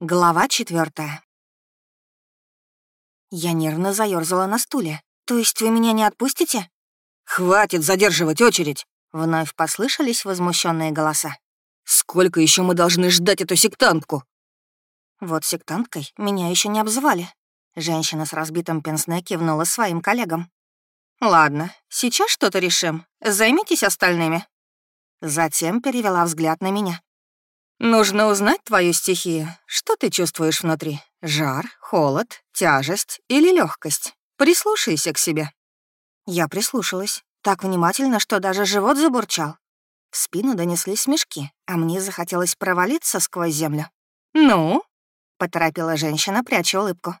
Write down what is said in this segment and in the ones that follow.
Глава четвертая. Я нервно заёрзала на стуле. «То есть вы меня не отпустите?» «Хватит задерживать очередь!» Вновь послышались возмущенные голоса. «Сколько еще мы должны ждать эту сектантку?» Вот сектанткой меня еще не обзывали. Женщина с разбитым пенсне кивнула своим коллегам. «Ладно, сейчас что-то решим. Займитесь остальными». Затем перевела взгляд на меня. «Нужно узнать твою стихию. Что ты чувствуешь внутри? Жар, холод, тяжесть или легкость? Прислушайся к себе». Я прислушалась, так внимательно, что даже живот забурчал. В спину донеслись смешки, а мне захотелось провалиться сквозь землю. «Ну?» — поторопила женщина, пряча улыбку.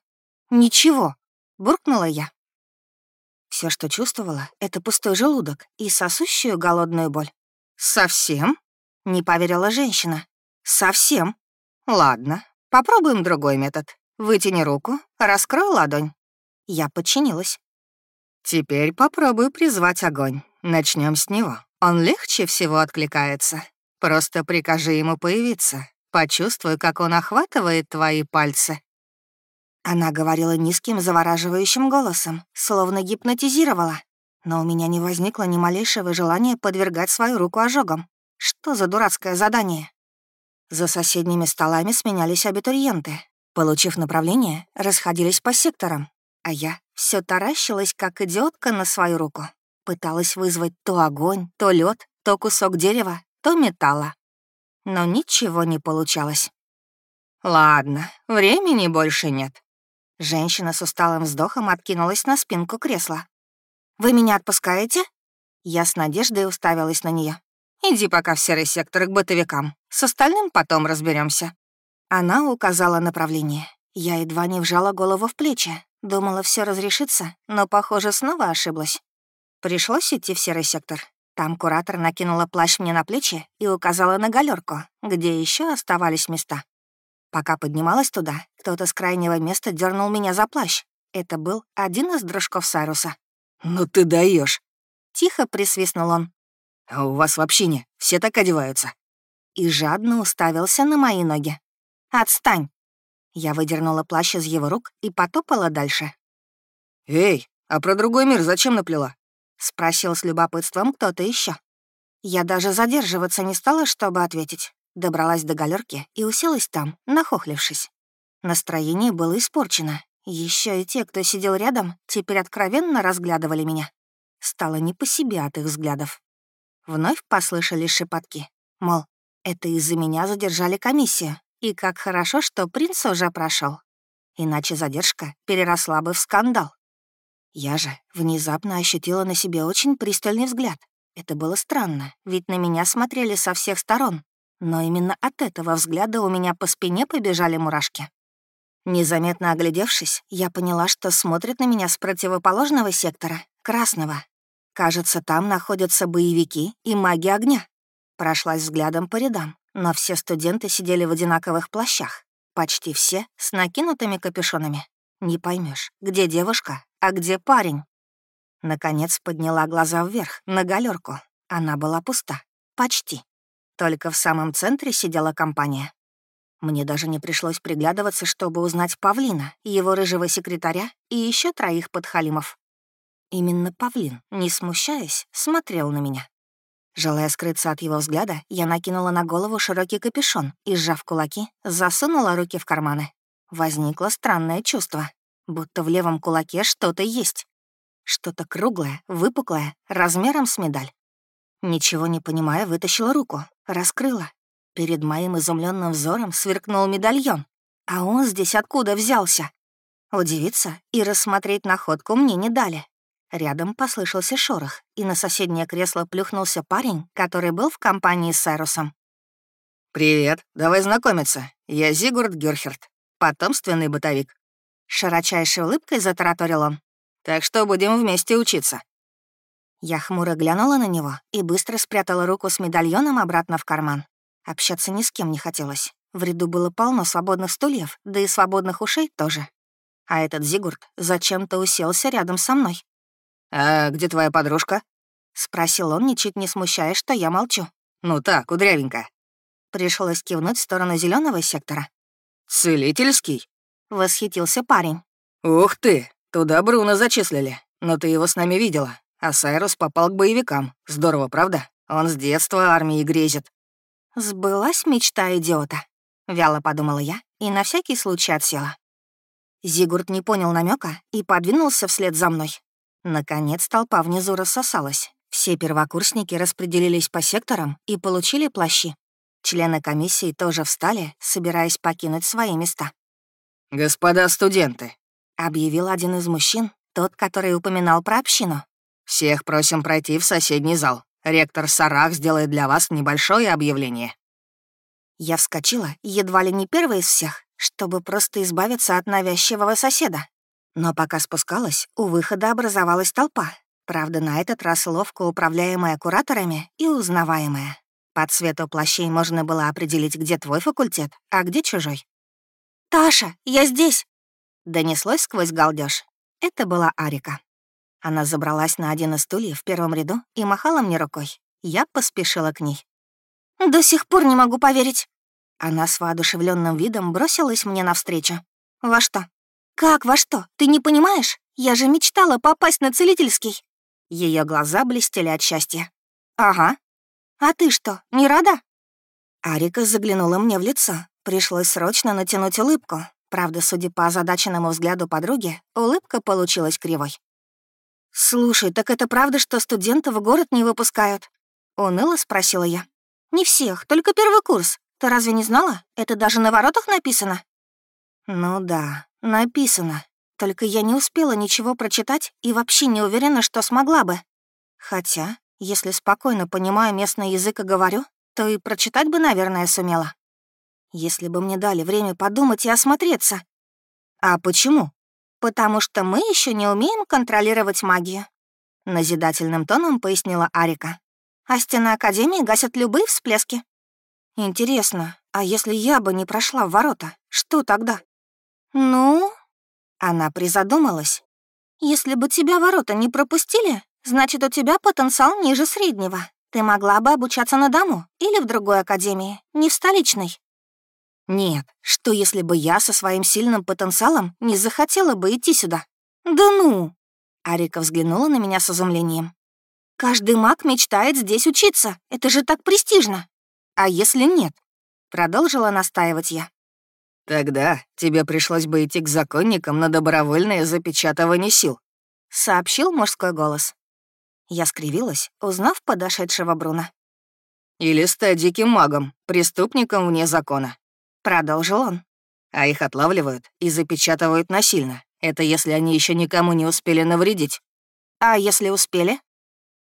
«Ничего», — буркнула я. Все, что чувствовала, — это пустой желудок и сосущую голодную боль. «Совсем?» — не поверила женщина. «Совсем? Ладно, попробуем другой метод. Вытяни руку, раскрой ладонь». Я подчинилась. «Теперь попробуй призвать огонь. Начнем с него. Он легче всего откликается. Просто прикажи ему появиться. Почувствуй, как он охватывает твои пальцы». Она говорила низким, завораживающим голосом, словно гипнотизировала. Но у меня не возникло ни малейшего желания подвергать свою руку ожогам. Что за дурацкое задание? За соседними столами сменялись абитуриенты. Получив направление, расходились по секторам, а я все таращилась, как идиотка, на свою руку. Пыталась вызвать то огонь, то лед, то кусок дерева, то металла. Но ничего не получалось. «Ладно, времени больше нет». Женщина с усталым вздохом откинулась на спинку кресла. «Вы меня отпускаете?» Я с надеждой уставилась на нее. Иди пока в серый сектор к бытовикам. С остальным потом разберемся. Она указала направление. Я едва не вжала голову в плечи. Думала, все разрешится, но, похоже, снова ошиблась. Пришлось идти в серый сектор. Там куратор накинула плащ мне на плечи и указала на галерку, где еще оставались места. Пока поднималась туда, кто-то с крайнего места дернул меня за плащ. Это был один из дружков Сайруса. «Ну ты даешь! Тихо присвистнул он. А у вас в общине все так одеваются?» И жадно уставился на мои ноги. «Отстань!» Я выдернула плащ из его рук и потопала дальше. «Эй, а про другой мир зачем наплела?» — спросил с любопытством кто-то еще. Я даже задерживаться не стала, чтобы ответить. Добралась до галерки и уселась там, нахохлившись. Настроение было испорчено. Еще и те, кто сидел рядом, теперь откровенно разглядывали меня. Стало не по себе от их взглядов. Вновь послышались шепотки. Мол, это из-за меня задержали комиссию. И как хорошо, что принц уже прошел. Иначе задержка переросла бы в скандал. Я же внезапно ощутила на себе очень пристальный взгляд. Это было странно, ведь на меня смотрели со всех сторон. Но именно от этого взгляда у меня по спине побежали мурашки. Незаметно оглядевшись, я поняла, что смотрят на меня с противоположного сектора, красного, Кажется, там находятся боевики и маги огня. Прошлась взглядом по рядам, но все студенты сидели в одинаковых плащах. Почти все с накинутыми капюшонами. Не поймешь, где девушка, а где парень. Наконец подняла глаза вверх, на галерку. Она была пуста. Почти. Только в самом центре сидела компания. Мне даже не пришлось приглядываться, чтобы узнать Павлина, его рыжего секретаря и еще троих подхалимов. Именно павлин, не смущаясь, смотрел на меня. Желая скрыться от его взгляда, я накинула на голову широкий капюшон и, сжав кулаки, засунула руки в карманы. Возникло странное чувство, будто в левом кулаке что-то есть. Что-то круглое, выпуклое, размером с медаль. Ничего не понимая, вытащила руку, раскрыла. Перед моим изумленным взором сверкнул медальон. А он здесь откуда взялся? Удивиться и рассмотреть находку мне не дали. Рядом послышался шорох, и на соседнее кресло плюхнулся парень, который был в компании с Сайрусом. «Привет, давай знакомиться. Я Зигурд Гюрхерт, потомственный бытовик». Широчайшей улыбкой затараторил он. «Так что будем вместе учиться». Я хмуро глянула на него и быстро спрятала руку с медальоном обратно в карман. Общаться ни с кем не хотелось. В ряду было полно свободных стульев, да и свободных ушей тоже. А этот Зигурд зачем-то уселся рядом со мной. «А где твоя подружка?» — спросил он, ничуть не смущаясь, что я молчу. «Ну так, кудрявенькая». Пришлось кивнуть в сторону зеленого сектора. «Целительский?» — восхитился парень. «Ух ты, туда Бруно зачислили. Но ты его с нами видела. А Сайрус попал к боевикам. Здорово, правда? Он с детства армией грезит». «Сбылась мечта идиота», — вяло подумала я и на всякий случай отсела. Зигурд не понял намека и подвинулся вслед за мной. Наконец толпа внизу рассосалась. Все первокурсники распределились по секторам и получили плащи. Члены комиссии тоже встали, собираясь покинуть свои места. «Господа студенты», — объявил один из мужчин, тот, который упоминал про общину. «Всех просим пройти в соседний зал. Ректор Сарах сделает для вас небольшое объявление». Я вскочила, едва ли не первой из всех, чтобы просто избавиться от навязчивого соседа. Но пока спускалась, у выхода образовалась толпа. Правда, на этот раз ловко управляемая кураторами и узнаваемая. По цвету плащей можно было определить, где твой факультет, а где чужой. «Таша, я здесь!» Донеслось сквозь галдеж. Это была Арика. Она забралась на один из стульев в первом ряду и махала мне рукой. Я поспешила к ней. «До сих пор не могу поверить!» Она с воодушевленным видом бросилась мне навстречу. «Во что?» «Как во что? Ты не понимаешь? Я же мечтала попасть на целительский!» Ее глаза блестели от счастья. «Ага, «А ты что, не рада?» Арика заглянула мне в лицо. Пришлось срочно натянуть улыбку. Правда, судя по озадаченному взгляду подруги, улыбка получилась кривой. «Слушай, так это правда, что студентов в город не выпускают?» — уныло спросила я. «Не всех, только первый курс. Ты разве не знала? Это даже на воротах написано?» «Ну да, написано. Только я не успела ничего прочитать и вообще не уверена, что смогла бы. Хотя если спокойно понимаю местный язык и говорю, то и прочитать бы, наверное, сумела. Если бы мне дали время подумать и осмотреться. А почему? Потому что мы еще не умеем контролировать магию. Назидательным тоном пояснила Арика. А стены Академии гасят любые всплески. Интересно, а если я бы не прошла в ворота, что тогда? Ну, она призадумалась. Если бы тебя ворота не пропустили, Значит, у тебя потенциал ниже среднего. Ты могла бы обучаться на дому или в другой академии, не в столичной. Нет, что если бы я со своим сильным потенциалом не захотела бы идти сюда? Да ну! Арика взглянула на меня с изумлением. Каждый маг мечтает здесь учиться. Это же так престижно. А если нет? Продолжила настаивать я. Тогда тебе пришлось бы идти к законникам на добровольное запечатывание сил, сообщил мужской голос. Я скривилась, узнав подошедшего Бруна. «Или стать диким магом, преступником вне закона», — продолжил он. «А их отлавливают и запечатывают насильно. Это если они еще никому не успели навредить». «А если успели?»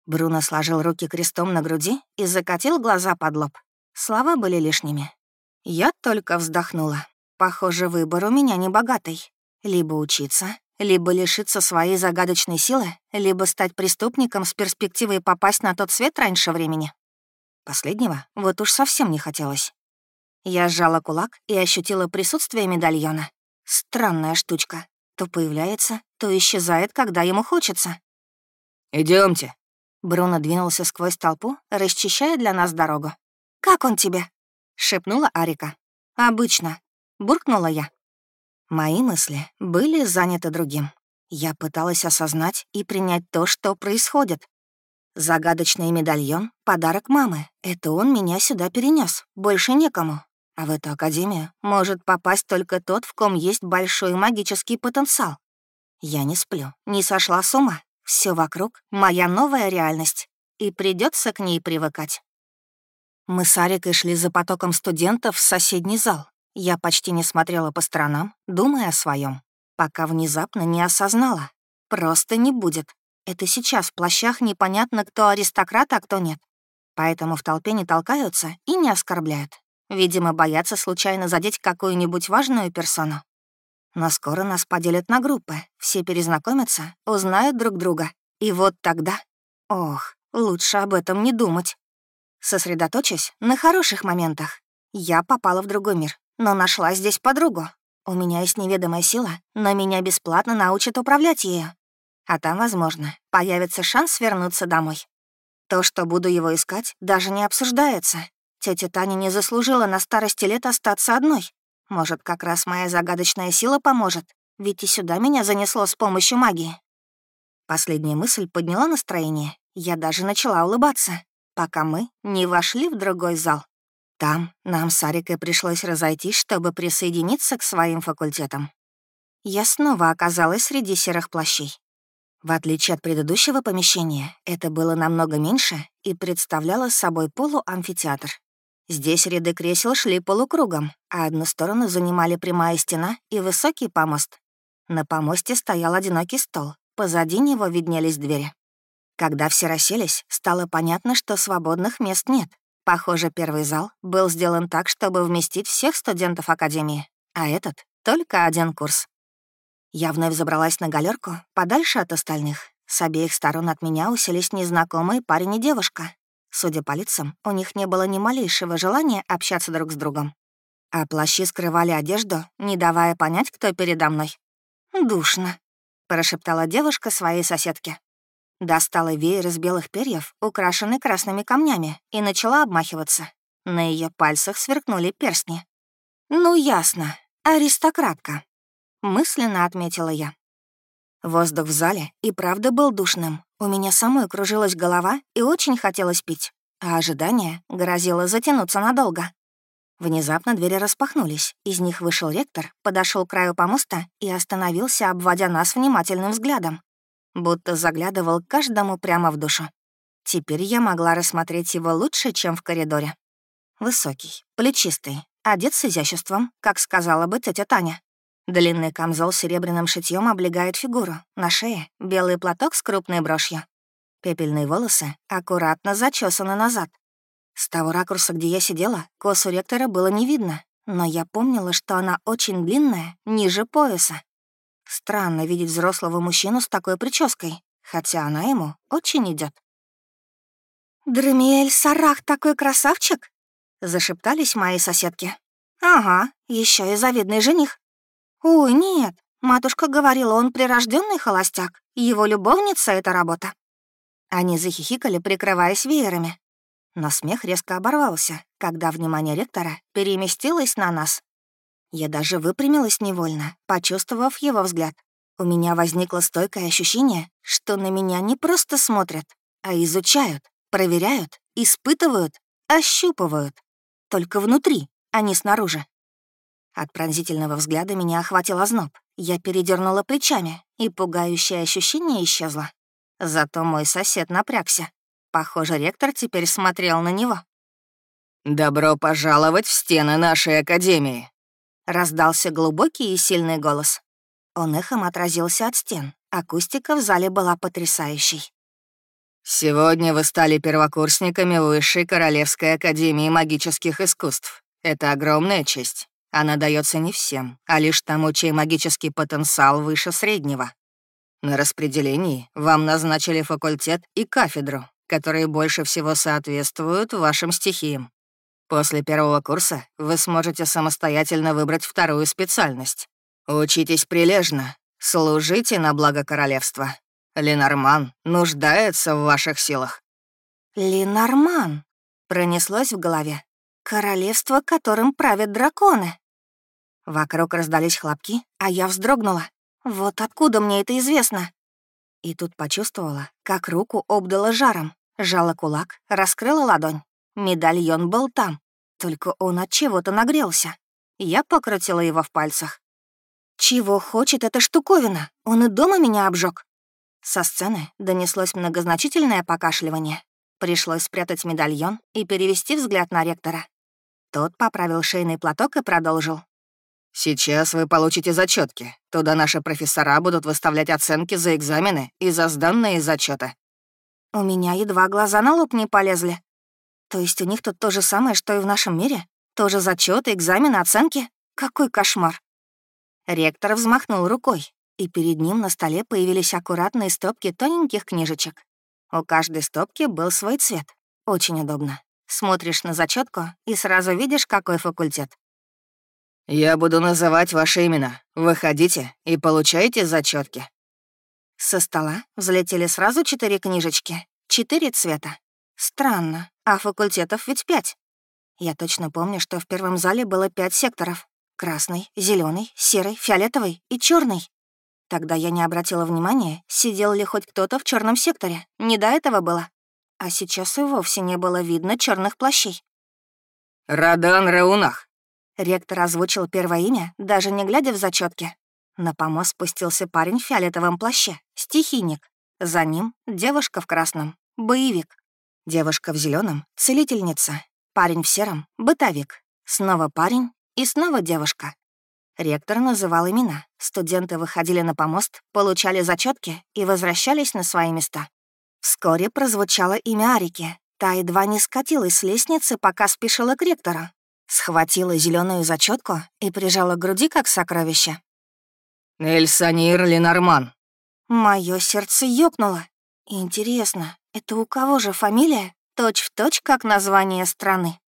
Бруно сложил руки крестом на груди и закатил глаза под лоб. Слова были лишними. Я только вздохнула. Похоже, выбор у меня небогатый. Либо учиться, либо лишиться своей загадочной силы, либо стать преступником с перспективой попасть на тот свет раньше времени. Последнего вот уж совсем не хотелось. Я сжала кулак и ощутила присутствие медальона. Странная штучка. То появляется, то исчезает, когда ему хочется. Идемте. Бруно двинулся сквозь толпу, расчищая для нас дорогу. «Как он тебе?» — шепнула Арика. «Обычно», — буркнула я. Мои мысли были заняты другим. Я пыталась осознать и принять то, что происходит. Загадочный медальон — подарок мамы. Это он меня сюда перенес. Больше некому. А в эту академию может попасть только тот, в ком есть большой магический потенциал. Я не сплю, не сошла с ума. Все вокруг — моя новая реальность, и придется к ней привыкать. Мы с Арикой шли за потоком студентов в соседний зал. Я почти не смотрела по сторонам, думая о своем, пока внезапно не осознала. Просто не будет. Это сейчас в плащах непонятно, кто аристократ, а кто нет. Поэтому в толпе не толкаются и не оскорбляют. Видимо, боятся случайно задеть какую-нибудь важную персону. Но скоро нас поделят на группы, все перезнакомятся, узнают друг друга. И вот тогда... Ох, лучше об этом не думать. Сосредоточусь на хороших моментах. Я попала в другой мир, но нашла здесь подругу. У меня есть неведомая сила, но меня бесплатно научат управлять ею. А там, возможно, появится шанс вернуться домой. То, что буду его искать, даже не обсуждается. Тетя Таня не заслужила на старости лет остаться одной. Может, как раз моя загадочная сила поможет? Ведь и сюда меня занесло с помощью магии. Последняя мысль подняла настроение. Я даже начала улыбаться, пока мы не вошли в другой зал. Там нам с Арикой пришлось разойтись, чтобы присоединиться к своим факультетам. Я снова оказалась среди серых плащей. В отличие от предыдущего помещения, это было намного меньше и представляло собой полуамфитеатр. Здесь ряды кресел шли полукругом, а одну сторону занимали прямая стена и высокий помост. На помосте стоял одинокий стол, позади него виднелись двери. Когда все расселись, стало понятно, что свободных мест нет. Похоже, первый зал был сделан так, чтобы вместить всех студентов Академии, а этот — только один курс. Я вновь забралась на галерку, подальше от остальных. С обеих сторон от меня уселись незнакомые парень и девушка. Судя по лицам, у них не было ни малейшего желания общаться друг с другом. А плащи скрывали одежду, не давая понять, кто передо мной. «Душно», — прошептала девушка своей соседке. Достала веер из белых перьев, украшенный красными камнями, и начала обмахиваться. На ее пальцах сверкнули перстни. «Ну, ясно. Аристократка мысленно отметила я. Воздух в зале и правда был душным. У меня самой кружилась голова и очень хотелось пить, а ожидание грозило затянуться надолго. Внезапно двери распахнулись, из них вышел ректор, подошел к краю помоста и остановился, обводя нас внимательным взглядом, будто заглядывал каждому прямо в душу. Теперь я могла рассмотреть его лучше, чем в коридоре. Высокий, плечистый, одет с изяществом, как сказала бы тетя Таня. Длинный камзол с серебряным шитьем облегает фигуру. На шее — белый платок с крупной брошью. Пепельные волосы аккуратно зачесаны назад. С того ракурса, где я сидела, косу ректора было не видно, но я помнила, что она очень длинная, ниже пояса. Странно видеть взрослого мужчину с такой прической, хотя она ему очень идет. «Дремиэль Сарах такой красавчик!» — зашептались мои соседки. «Ага, еще и завидный жених. «Ой, нет, матушка говорила, он прирожденный холостяк, его любовница — это работа». Они захихикали, прикрываясь веерами. Но смех резко оборвался, когда внимание ректора переместилось на нас. Я даже выпрямилась невольно, почувствовав его взгляд. У меня возникло стойкое ощущение, что на меня не просто смотрят, а изучают, проверяют, испытывают, ощупывают. Только внутри, а не снаружи. От пронзительного взгляда меня охватил озноб. Я передернула плечами, и пугающее ощущение исчезло. Зато мой сосед напрягся. Похоже, ректор теперь смотрел на него. «Добро пожаловать в стены нашей академии!» Раздался глубокий и сильный голос. Он эхом отразился от стен. Акустика в зале была потрясающей. «Сегодня вы стали первокурсниками Высшей Королевской Академии Магических Искусств. Это огромная честь. Она дается не всем, а лишь тому, чей магический потенциал выше среднего. На распределении вам назначили факультет и кафедру, которые больше всего соответствуют вашим стихиям. После первого курса вы сможете самостоятельно выбрать вторую специальность. Учитесь прилежно, служите на благо королевства. Ленорман нуждается в ваших силах. Ленорман пронеслось в голове. Королевство, которым правят драконы. Вокруг раздались хлопки, а я вздрогнула. Вот откуда мне это известно? И тут почувствовала, как руку обдала жаром. Жала кулак, раскрыла ладонь. Медальон был там, только он от чего-то нагрелся. Я покрутила его в пальцах. «Чего хочет эта штуковина? Он и дома меня обжег. Со сцены донеслось многозначительное покашливание. Пришлось спрятать медальон и перевести взгляд на ректора. Тот поправил шейный платок и продолжил. Сейчас вы получите зачетки. Туда наши профессора будут выставлять оценки за экзамены и за сданные зачеты. У меня едва глаза на лоб не полезли. То есть у них тут то же самое, что и в нашем мире? Тоже зачеты, экзамены, оценки? Какой кошмар. Ректор взмахнул рукой, и перед ним на столе появились аккуратные стопки тоненьких книжечек. У каждой стопки был свой цвет. Очень удобно. Смотришь на зачетку и сразу видишь, какой факультет. «Я буду называть ваши имена. Выходите и получайте зачетки. Со стола взлетели сразу четыре книжечки. Четыре цвета. Странно, а факультетов ведь пять. Я точно помню, что в первом зале было пять секторов. Красный, зеленый, серый, фиолетовый и черный. Тогда я не обратила внимания, сидел ли хоть кто-то в черном секторе. Не до этого было. А сейчас и вовсе не было видно черных плащей. «Радан Раунах!» Ректор озвучил первое имя, даже не глядя в зачетки. На помост спустился парень в фиолетовом плаще, стихийник. За ним девушка в красном, боевик. Девушка в зеленом целительница. Парень в сером — бытовик. Снова парень и снова девушка. Ректор называл имена. Студенты выходили на помост, получали зачетки и возвращались на свои места. Вскоре прозвучало имя Арики. Та едва не скатилась с лестницы, пока спешила к ректору. Схватила зеленую зачетку и прижала к груди, как сокровище. «Эльсанир Ленорман». Мое сердце ёкнуло. Интересно, это у кого же фамилия? Точь в точь, как название страны.